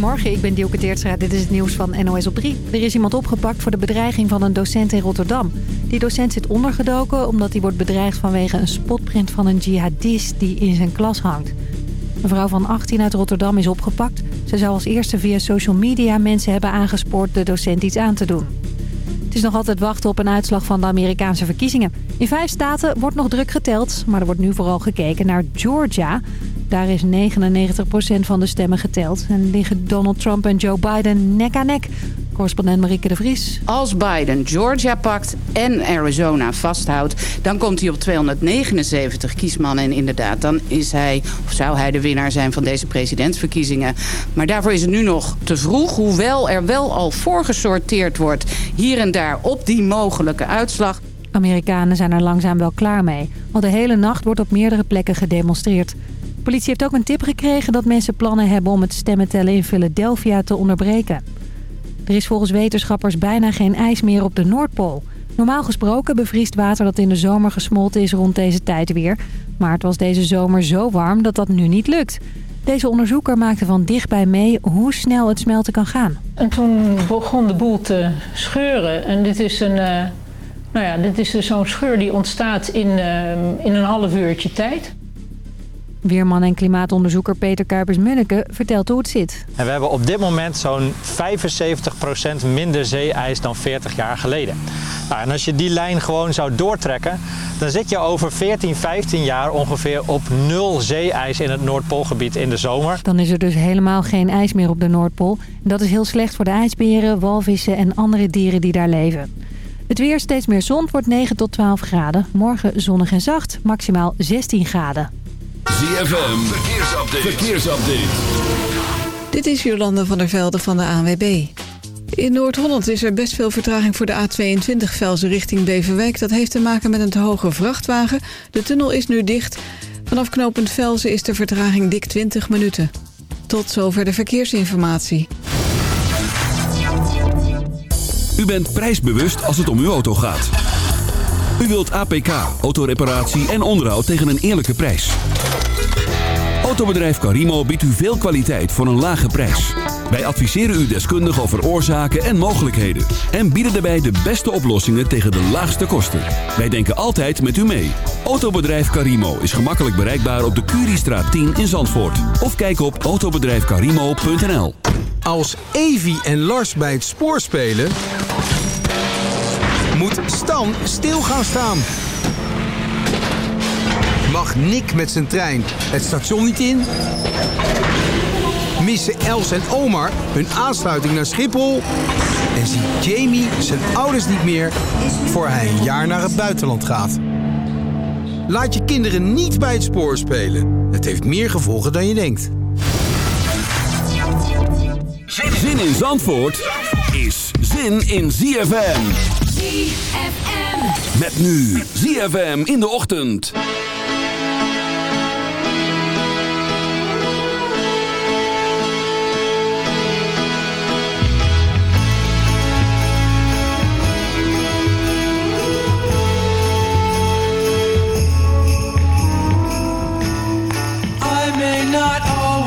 Goedemorgen, ik ben Dielke Teertstra. Dit is het nieuws van NOS op 3. Er is iemand opgepakt voor de bedreiging van een docent in Rotterdam. Die docent zit ondergedoken omdat hij wordt bedreigd vanwege een spotprint van een jihadist die in zijn klas hangt. Een vrouw van 18 uit Rotterdam is opgepakt. Ze zou als eerste via social media mensen hebben aangespoord de docent iets aan te doen. Het is nog altijd wachten op een uitslag van de Amerikaanse verkiezingen. In vijf staten wordt nog druk geteld, maar er wordt nu vooral gekeken naar Georgia. Daar is 99% van de stemmen geteld en liggen Donald Trump en Joe Biden nek aan nek. Correspondent Marieke de Vries. Als Biden Georgia pakt en Arizona vasthoudt... dan komt hij op 279 kiesmannen. En inderdaad, dan is hij, of zou hij de winnaar zijn van deze presidentsverkiezingen. Maar daarvoor is het nu nog te vroeg. Hoewel er wel al voorgesorteerd wordt hier en daar op die mogelijke uitslag. Amerikanen zijn er langzaam wel klaar mee. Al de hele nacht wordt op meerdere plekken gedemonstreerd. Politie heeft ook een tip gekregen dat mensen plannen hebben om het stemmentellen in Philadelphia te onderbreken. Er is volgens wetenschappers bijna geen ijs meer op de Noordpool. Normaal gesproken bevriest water dat in de zomer gesmolten is rond deze tijd weer. Maar het was deze zomer zo warm dat dat nu niet lukt. Deze onderzoeker maakte van dichtbij mee hoe snel het smelten kan gaan. En toen begon de boel te scheuren. En dit is een, uh, nou ja, dit is dus zo'n scheur die ontstaat in, uh, in een half uurtje tijd. Weerman en klimaatonderzoeker Peter Kuipers-Munneke vertelt hoe het zit. En we hebben op dit moment zo'n 75% minder zeeijs dan 40 jaar geleden. Nou, en als je die lijn gewoon zou doortrekken, dan zit je over 14, 15 jaar ongeveer op nul zeeijs in het Noordpoolgebied in de zomer. Dan is er dus helemaal geen ijs meer op de Noordpool. Dat is heel slecht voor de ijsberen, walvissen en andere dieren die daar leven. Het weer steeds meer zon, wordt 9 tot 12 graden. Morgen zonnig en zacht, maximaal 16 graden. ZFM, verkeersupdate. verkeersupdate. Dit is Jolanda van der Velde van de ANWB. In Noord-Holland is er best veel vertraging voor de A22 Velzen richting Beverwijk. Dat heeft te maken met een te hoge vrachtwagen. De tunnel is nu dicht. Vanaf knooppunt Velzen is de vertraging dik 20 minuten. Tot zover de verkeersinformatie. U bent prijsbewust als het om uw auto gaat. U wilt APK, autoreparatie en onderhoud tegen een eerlijke prijs. Autobedrijf Carimo biedt u veel kwaliteit voor een lage prijs. Wij adviseren u deskundig over oorzaken en mogelijkheden. En bieden daarbij de beste oplossingen tegen de laagste kosten. Wij denken altijd met u mee. Autobedrijf Carimo is gemakkelijk bereikbaar op de Curiestraat 10 in Zandvoort. Of kijk op autobedrijfcarimo.nl Als Evi en Lars bij het spoor spelen... moet Stan stil gaan staan mag Nick met zijn trein het station niet in? Missen Els en Omar hun aansluiting naar Schiphol? En ziet Jamie zijn ouders niet meer voor hij een jaar naar het buitenland gaat? Laat je kinderen niet bij het spoor spelen. Het heeft meer gevolgen dan je denkt. Zin in Zandvoort is zin in ZFM. ZFM. Met nu ZFM in de ochtend.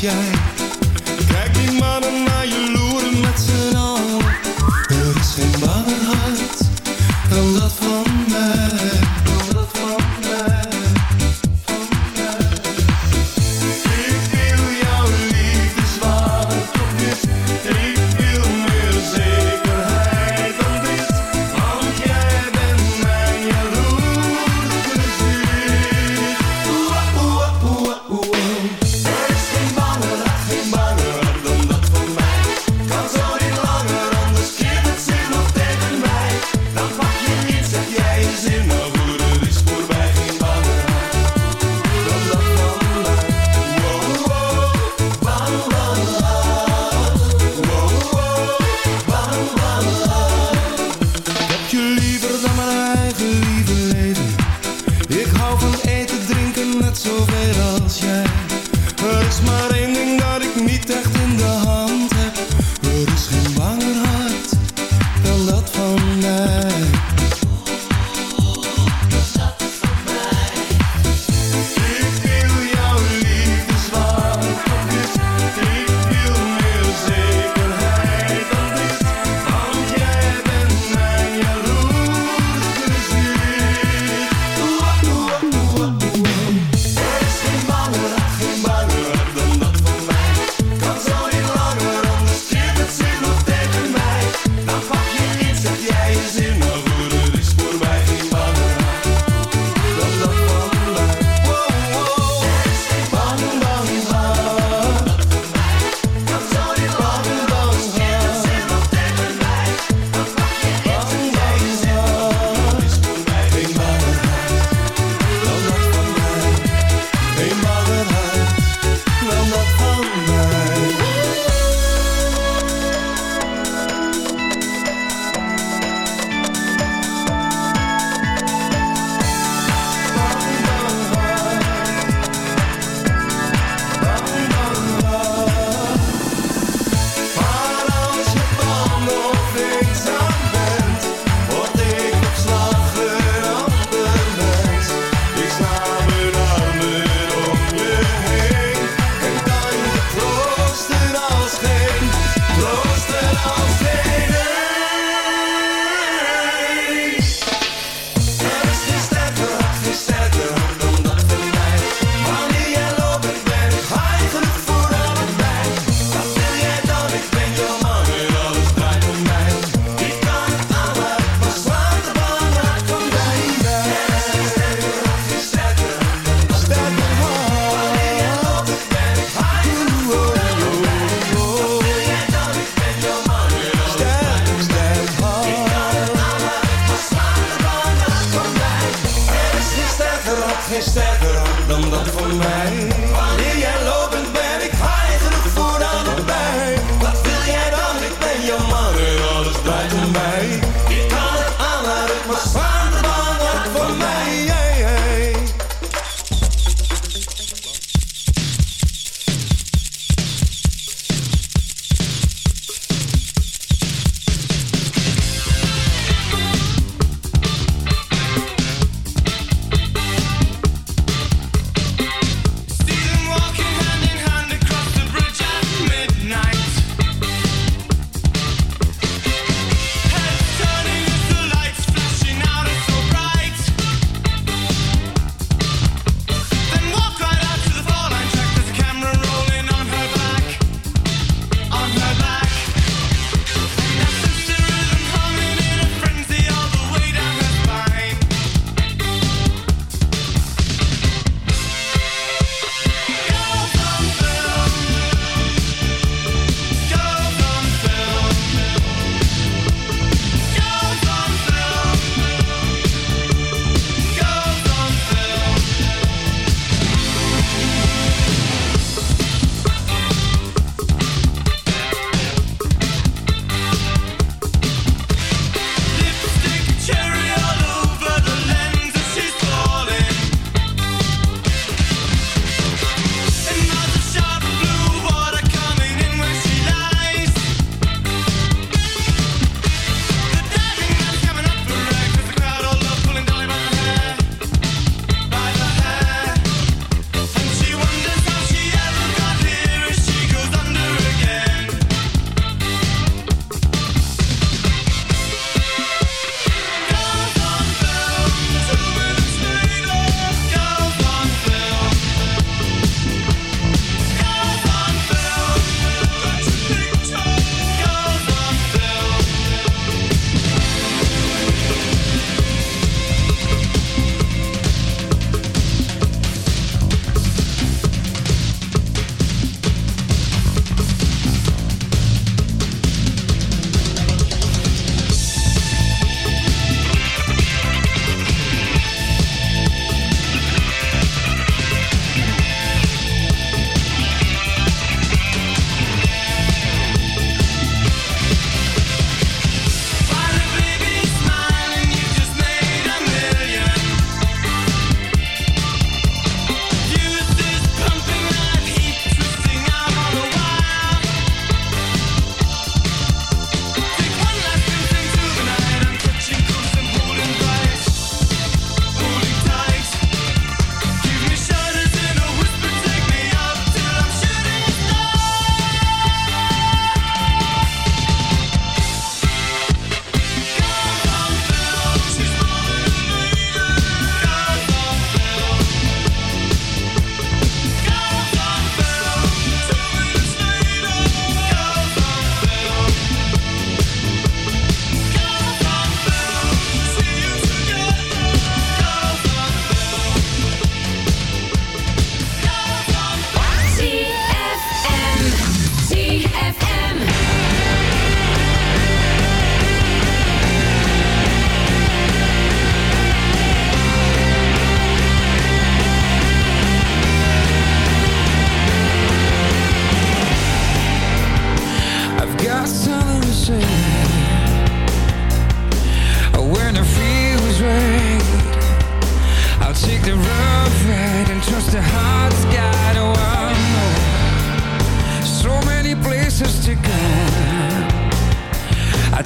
jij.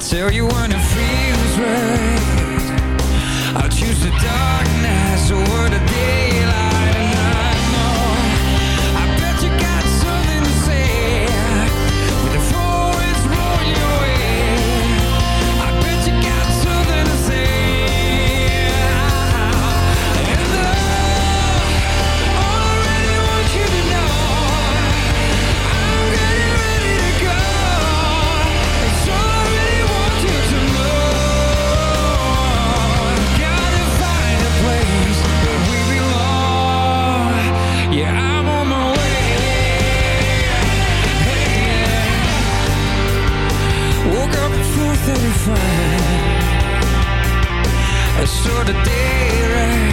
tell you when it feels right. I'll choose the darkness over the daylight. I a sort of day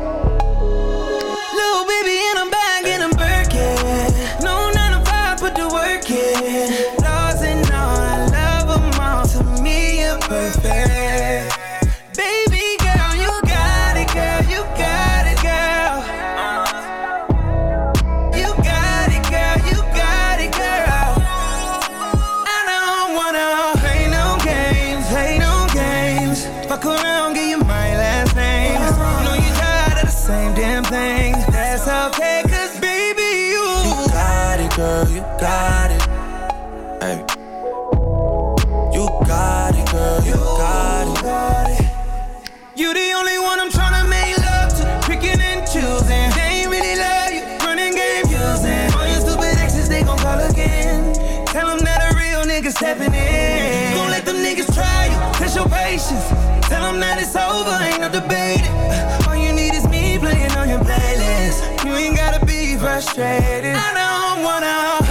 niggas stepping in. Don't let them niggas try you, test your patience. Tell them that it's over, ain't no debate. Uh, all you need is me playing on your playlist. You ain't gotta be frustrated. I don't wanna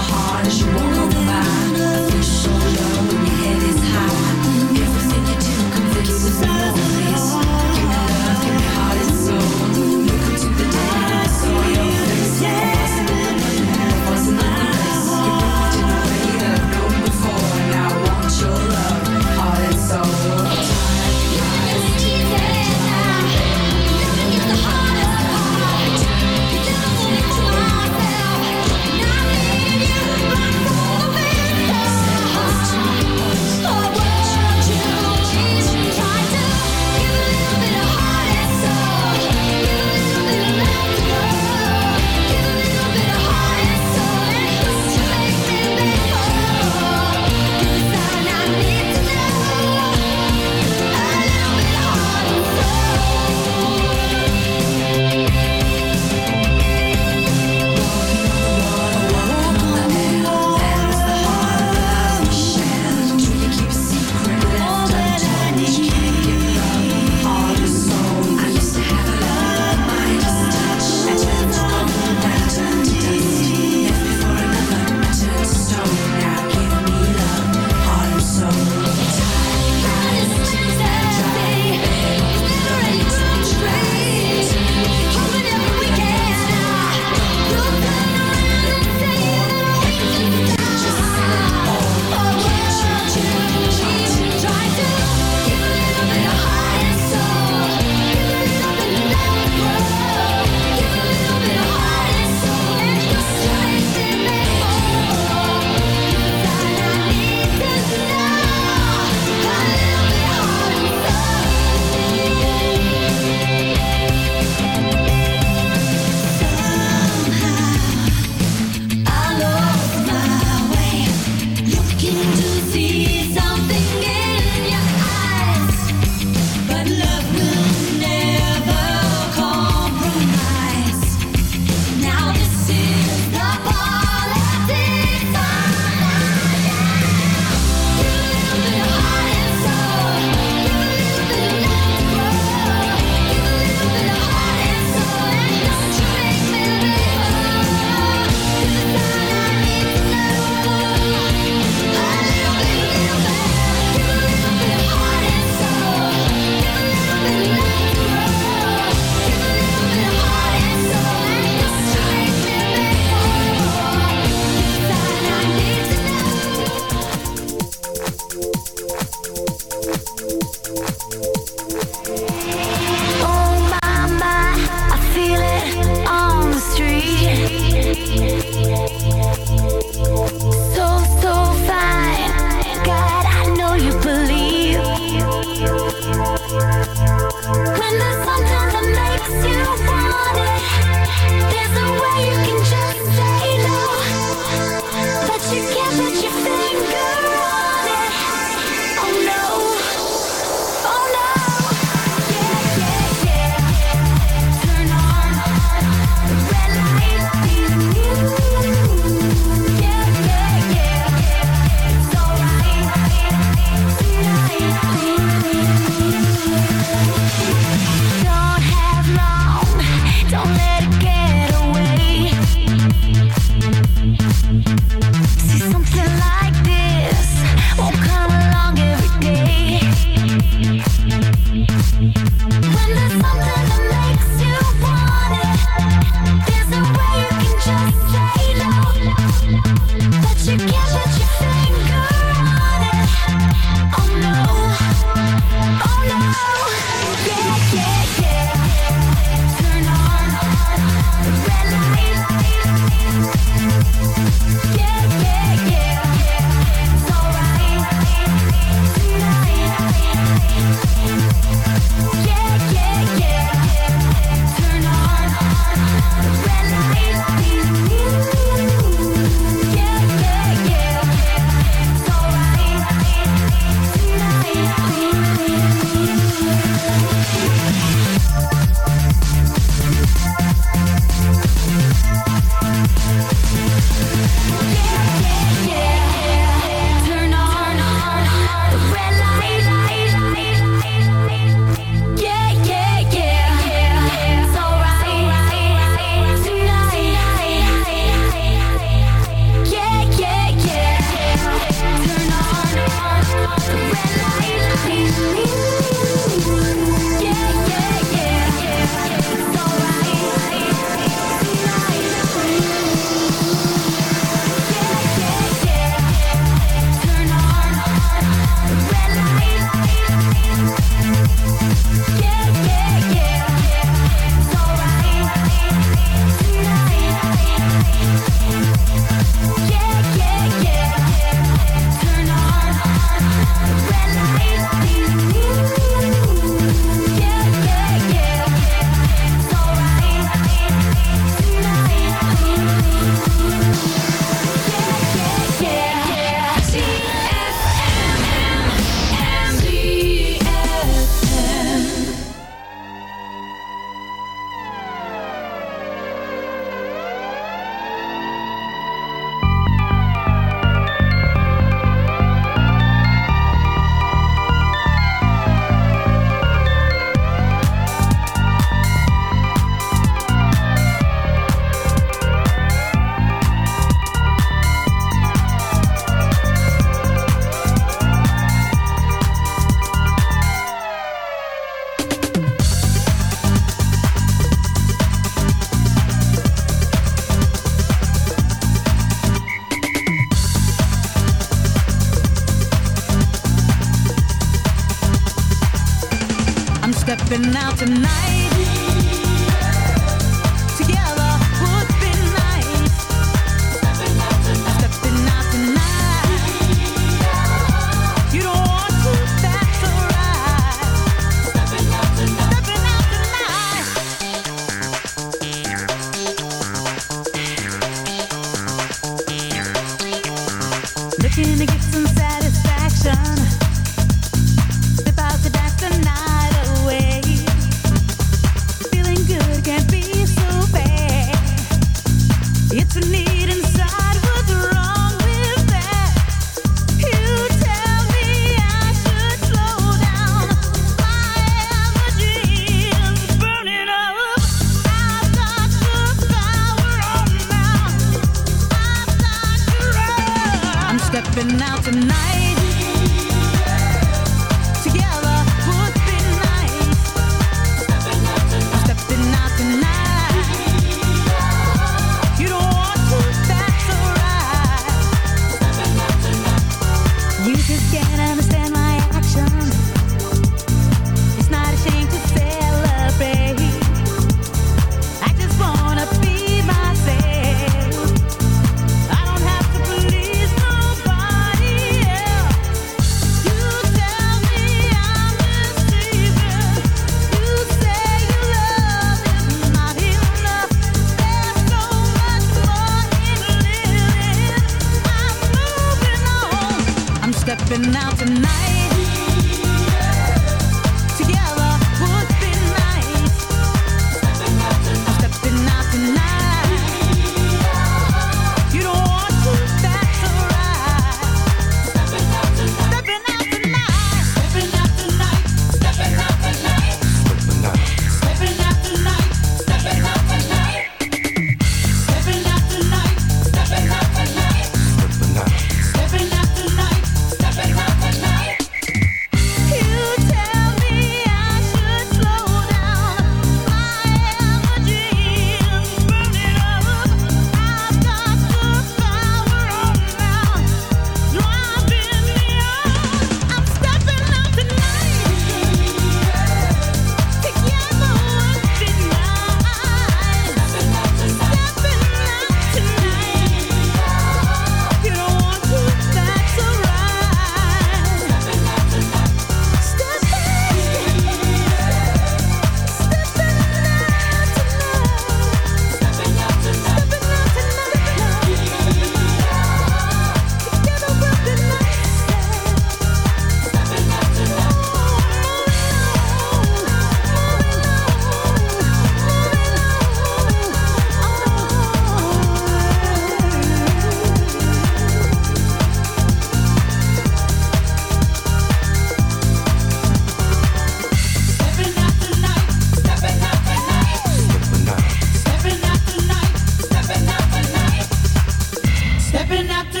been out to